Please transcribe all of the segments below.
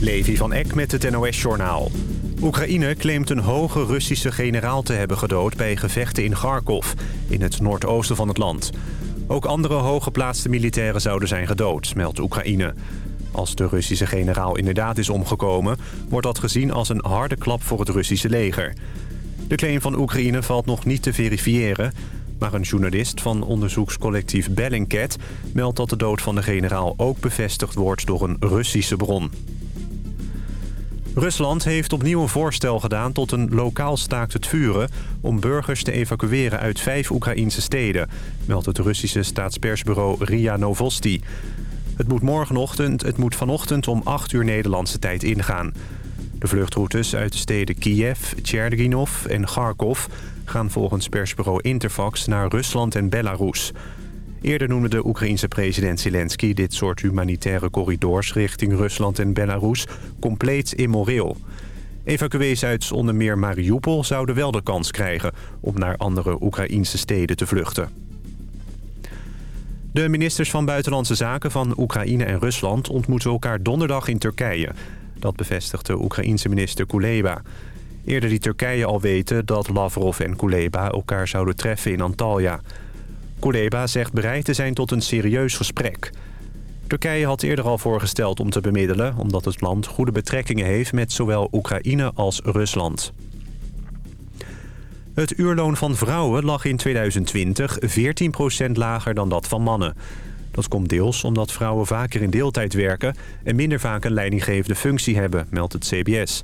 Levi van Eck met het NOS-journaal. Oekraïne claimt een hoge Russische generaal te hebben gedood... bij gevechten in Kharkov, in het noordoosten van het land. Ook andere hooggeplaatste militairen zouden zijn gedood, meldt Oekraïne. Als de Russische generaal inderdaad is omgekomen... wordt dat gezien als een harde klap voor het Russische leger. De claim van Oekraïne valt nog niet te verifiëren... Maar een journalist van onderzoekscollectief Bellingcat... meldt dat de dood van de generaal ook bevestigd wordt door een Russische bron. Rusland heeft opnieuw een voorstel gedaan tot een lokaal staakt het vuren... om burgers te evacueren uit vijf Oekraïnse steden... meldt het Russische staatspersbureau RIA Novosti. Het moet morgenochtend, het moet vanochtend om 8 uur Nederlandse tijd ingaan. De vluchtroutes uit de steden Kiev, Tcherniginov en Kharkov... gaan volgens persbureau Interfax naar Rusland en Belarus. Eerder noemde de Oekraïense president Zelensky... dit soort humanitaire corridors richting Rusland en Belarus compleet immoreel. Evacuees uit onder meer Mariupol zouden wel de kans krijgen... om naar andere Oekraïense steden te vluchten. De ministers van Buitenlandse Zaken van Oekraïne en Rusland... ontmoeten elkaar donderdag in Turkije... Dat bevestigt de Oekraïense minister Kuleba. Eerder liet Turkije al weten dat Lavrov en Kuleba elkaar zouden treffen in Antalya. Kuleba zegt bereid te zijn tot een serieus gesprek. Turkije had eerder al voorgesteld om te bemiddelen... omdat het land goede betrekkingen heeft met zowel Oekraïne als Rusland. Het uurloon van vrouwen lag in 2020 14% lager dan dat van mannen. Dat komt deels omdat vrouwen vaker in deeltijd werken... en minder vaak een leidinggevende functie hebben, meldt het CBS.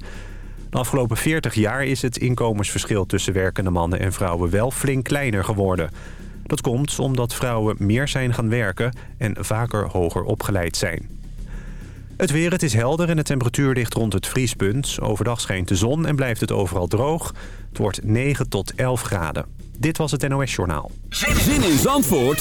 De afgelopen 40 jaar is het inkomensverschil tussen werkende mannen en vrouwen wel flink kleiner geworden. Dat komt omdat vrouwen meer zijn gaan werken en vaker hoger opgeleid zijn. Het weer, het is helder en de temperatuur ligt rond het vriespunt. Overdag schijnt de zon en blijft het overal droog. Het wordt 9 tot 11 graden. Dit was het NOS Journaal. Zin in Zandvoort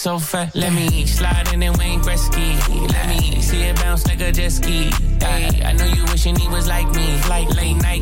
So fat. Let me slide in and Wayne Gretzky. Let me see it bounce like a jet ski Ay, I know you wishing he was like me. Like late night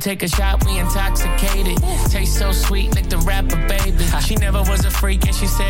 take a shot, we intoxicated. Taste so sweet, like the rapper, baby. She never was a freak, and she said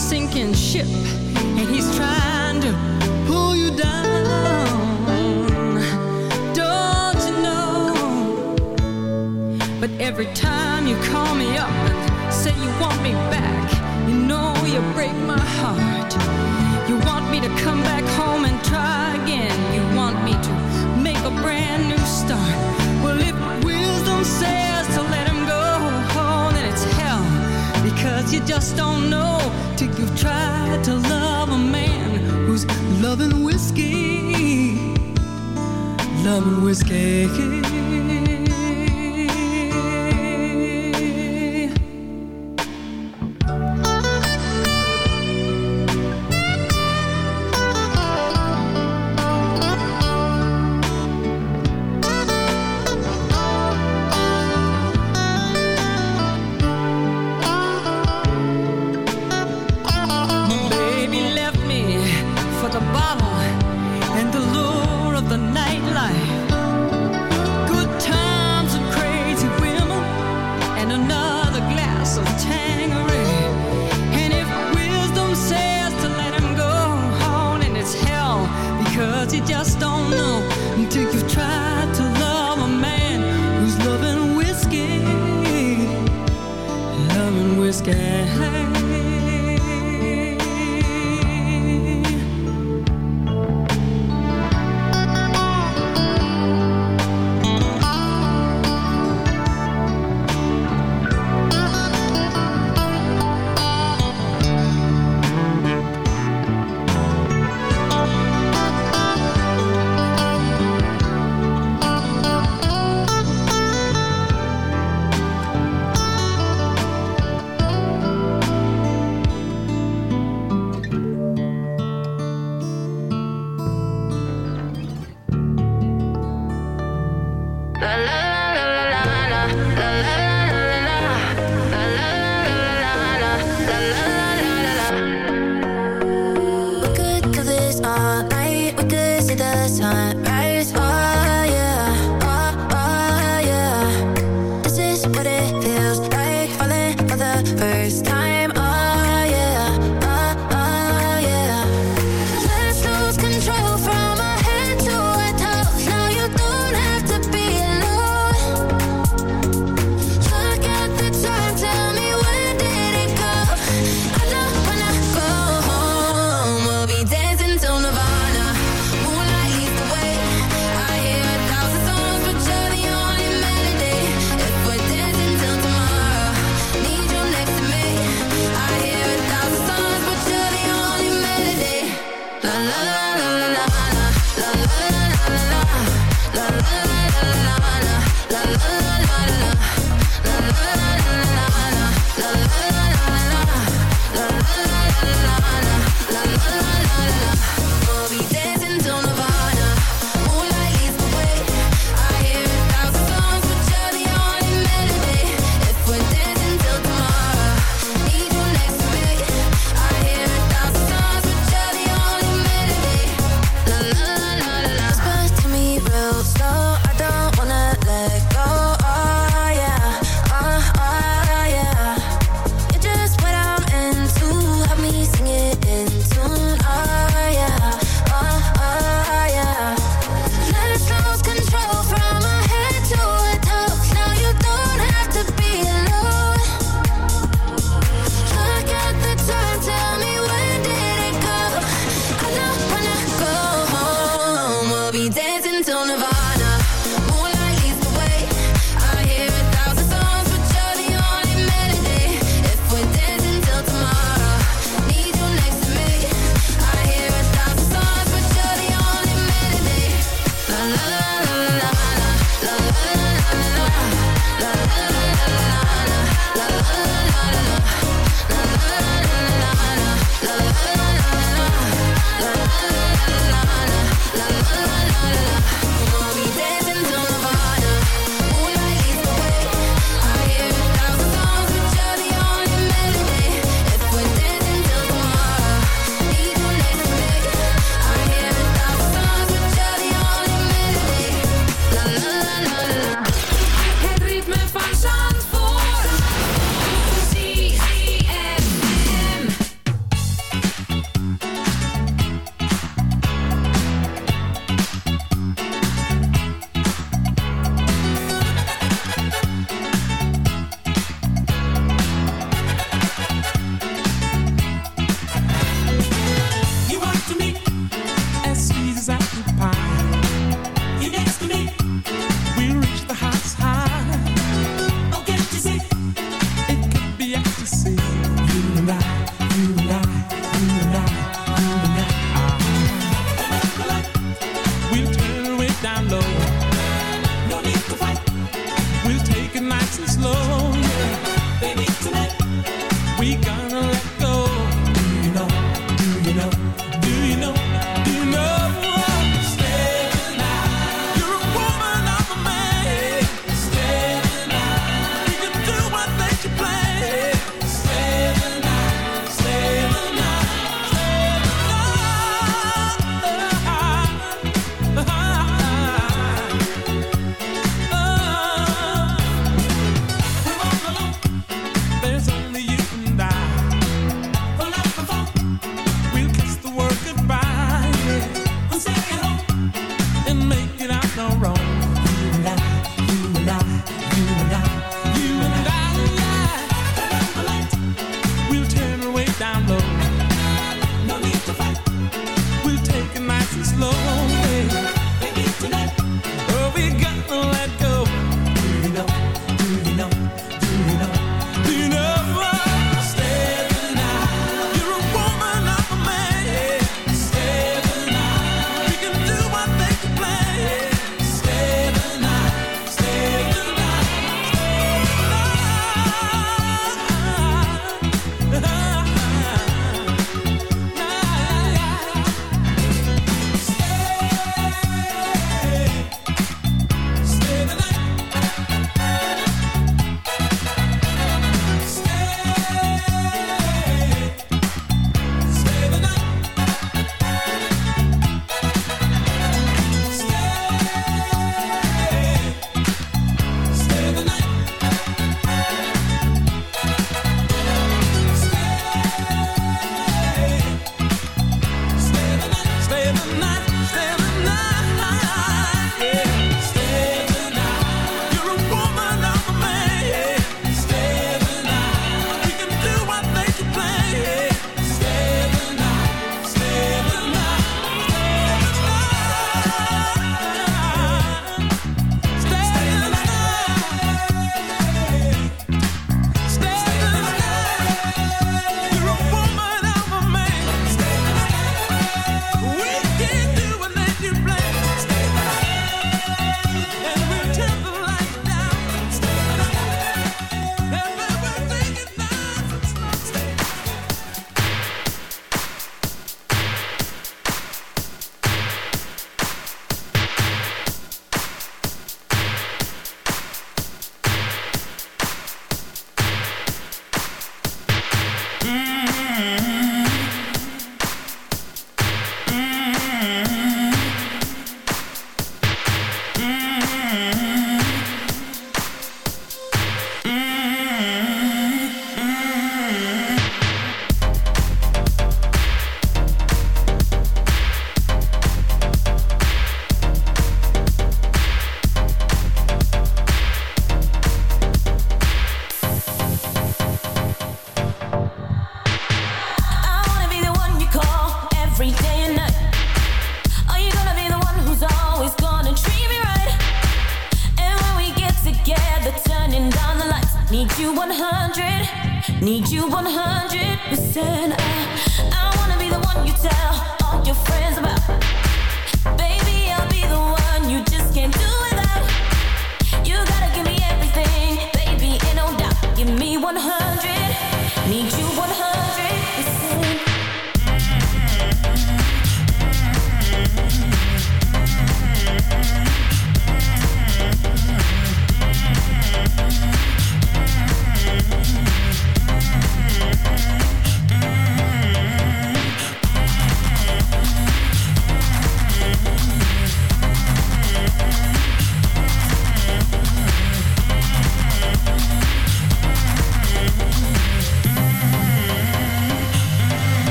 sinking ship. nam whiskey.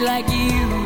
like you.